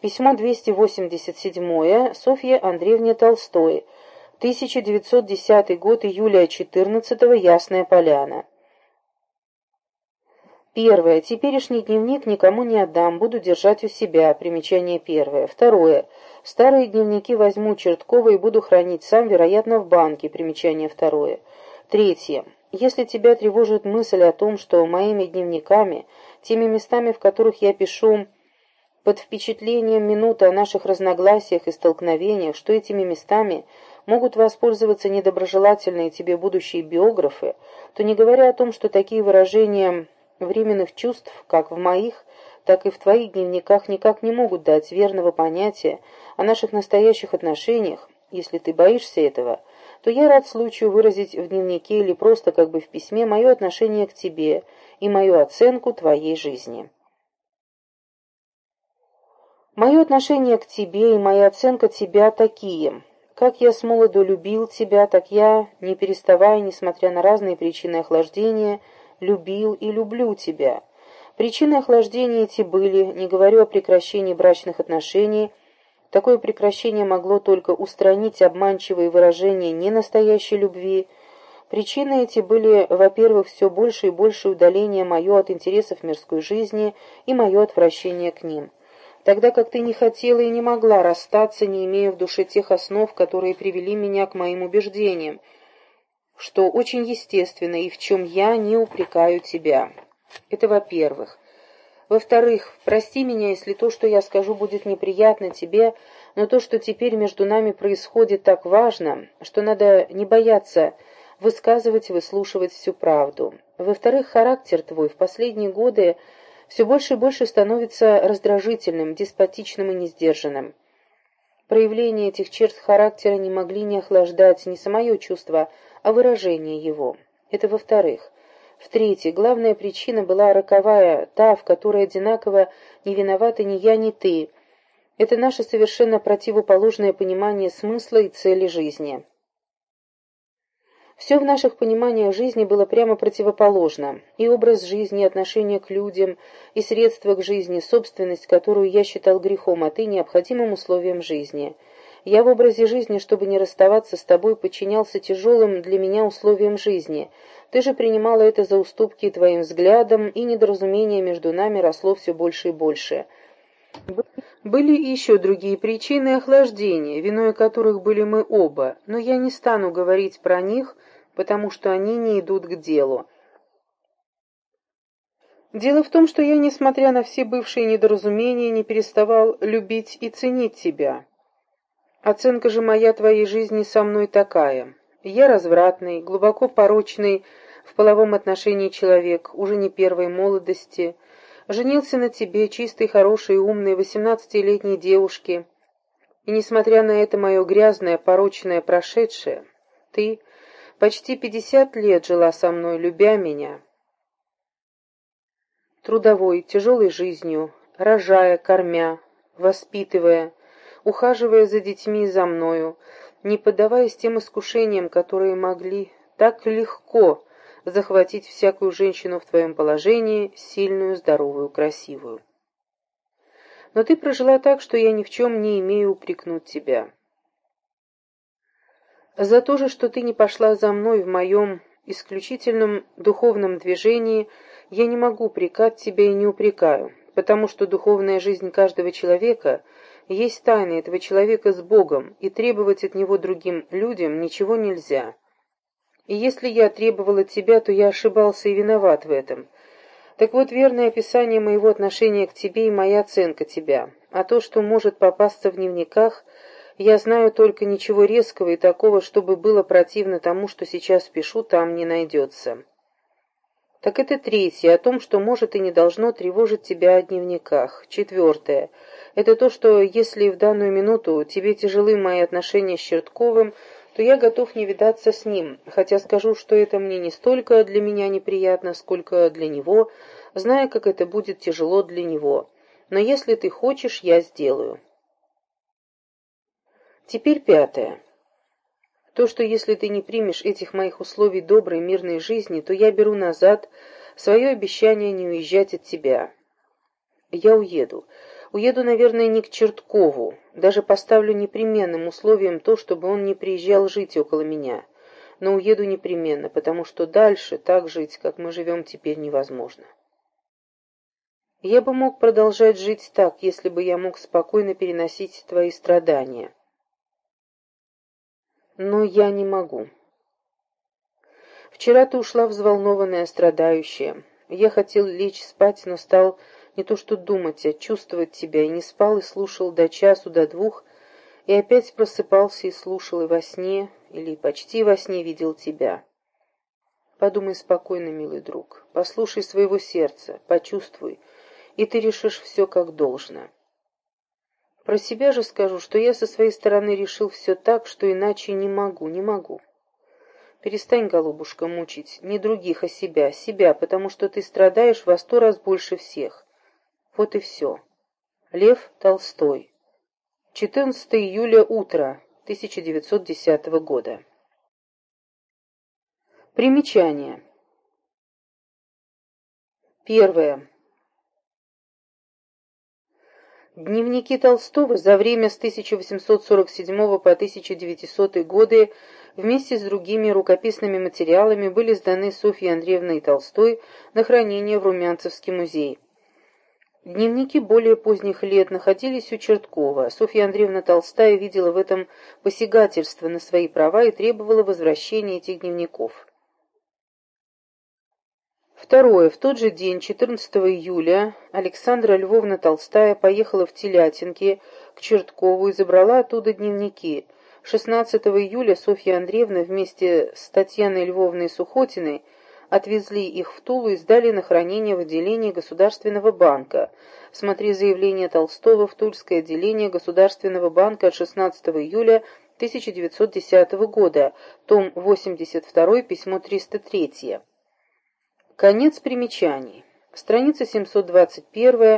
Письмо 287 Софье Андреевне Толстой. 1910 год, июля 14 Ясная Поляна. Первое. Теперешний дневник никому не отдам, буду держать у себя. Примечание первое. Второе. Старые дневники возьму Черткова и буду хранить сам, вероятно, в банке. Примечание второе. Третье. Если тебя тревожит мысль о том, что моими дневниками, теми местами, в которых я пишу под впечатлением минуты о наших разногласиях и столкновениях, что этими местами могут воспользоваться недоброжелательные тебе будущие биографы, то не говоря о том, что такие выражения временных чувств, как в моих, так и в твоих дневниках никак не могут дать верного понятия о наших настоящих отношениях, если ты боишься этого, то я рад случаю выразить в дневнике или просто как бы в письме мое отношение к тебе и мою оценку твоей жизни. Мое отношение к тебе и моя оценка тебя такие. Как я с молоду любил тебя, так я, не переставая, несмотря на разные причины охлаждения, любил и люблю тебя. Причины охлаждения эти были, не говорю о прекращении брачных отношений, такое прекращение могло только устранить обманчивые выражения ненастоящей любви. Причины эти были, во-первых, все больше и больше удаление мое от интересов мирской жизни и мое отвращение к ним. Тогда как ты не хотела и не могла расстаться, не имея в душе тех основ, которые привели меня к моим убеждениям, что очень естественно и в чем я не упрекаю тебя. Это во-первых. Во-вторых, прости меня, если то, что я скажу, будет неприятно тебе, но то, что теперь между нами происходит, так важно, что надо не бояться высказывать и выслушивать всю правду. Во-вторых, характер твой в последние годы все больше и больше становится раздражительным, деспотичным и несдержанным. Проявления этих черт характера не могли не охлаждать ни самое чувство, а выражение его. Это во-вторых. В-третьих, главная причина была роковая, та, в которой одинаково не виноваты ни я, ни ты. Это наше совершенно противоположное понимание смысла и цели жизни. Все в наших пониманиях жизни было прямо противоположно. И образ жизни, и отношение к людям, и средства к жизни, собственность, которую я считал грехом, а ты необходимым условием жизни. Я в образе жизни, чтобы не расставаться с тобой, подчинялся тяжелым для меня условиям жизни. Ты же принимала это за уступки твоим взглядам, и недоразумение между нами росло все больше и больше. Были еще другие причины охлаждения, виной которых были мы оба, но я не стану говорить про них, потому что они не идут к делу. Дело в том, что я, несмотря на все бывшие недоразумения, не переставал любить и ценить тебя. Оценка же моя твоей жизни со мной такая. Я развратный, глубоко порочный в половом отношении человек, уже не первой молодости, женился на тебе, чистой, хорошей, умной, восемнадцатилетней девушке, и, несмотря на это мое грязное, порочное прошедшее, ты, Почти пятьдесят лет жила со мной, любя меня. Трудовой, тяжелой жизнью, рожая, кормя, воспитывая, ухаживая за детьми и за мною, не поддаваясь тем искушениям, которые могли так легко захватить всякую женщину в твоем положении, сильную, здоровую, красивую. Но ты прожила так, что я ни в чем не имею упрекнуть тебя. За то же, что ты не пошла за мной в моем исключительном духовном движении, я не могу упрекать тебя и не упрекаю, потому что духовная жизнь каждого человека есть тайна этого человека с Богом, и требовать от него другим людям ничего нельзя. И если я требовал от тебя, то я ошибался и виноват в этом. Так вот, верное описание моего отношения к тебе и моя оценка тебя, а то, что может попасться в дневниках – я знаю только ничего резкого и такого, чтобы было противно тому, что сейчас пишу, там не найдется. Так это третье, о том, что может и не должно тревожить тебя о дневниках. Четвертое. Это то, что если в данную минуту тебе тяжелы мои отношения с Чертковым, то я готов не видаться с ним, хотя скажу, что это мне не столько для меня неприятно, сколько для него, зная, как это будет тяжело для него. Но если ты хочешь, я сделаю. Теперь пятое. То, что если ты не примешь этих моих условий доброй мирной жизни, то я беру назад свое обещание не уезжать от тебя. Я уеду. Уеду, наверное, не к Черткову. Даже поставлю непременным условием то, чтобы он не приезжал жить около меня. Но уеду непременно, потому что дальше так жить, как мы живем теперь, невозможно. Я бы мог продолжать жить так, если бы я мог спокойно переносить твои страдания. Но я не могу. Вчера ты ушла взволнованная, страдающая. Я хотел лечь спать, но стал не то что думать, а чувствовать тебя, и не спал и слушал до часу, до двух, и опять просыпался и слушал, и во сне, или почти во сне видел тебя. Подумай спокойно, милый друг, послушай своего сердца, почувствуй, и ты решишь все как должно. Про себя же скажу, что я со своей стороны решил все так, что иначе не могу, не могу. Перестань, голубушка, мучить не других, а себя, себя, потому что ты страдаешь во сто раз больше всех. Вот и все. Лев Толстой. 14 июля, утро, 1910 года. Примечание. Первое. Дневники Толстого за время с 1847 по 1900 годы вместе с другими рукописными материалами были сданы Софьей Андреевной Толстой на хранение в Румянцевский музей. Дневники более поздних лет находились у Черткова. Софья Андреевна Толстая видела в этом посягательство на свои права и требовала возвращения этих дневников. Второе. В тот же день, 14 июля, Александра Львовна Толстая поехала в Телятинки к Черткову и забрала оттуда дневники. 16 июля Софья Андреевна вместе с Татьяной Львовной Сухотиной отвезли их в Тулу и сдали на хранение в отделении Государственного банка. Смотри заявление Толстого в Тульское отделение Государственного банка от 16 июля 1910 года, том 82, письмо 303. Конец примечаний. Страница 721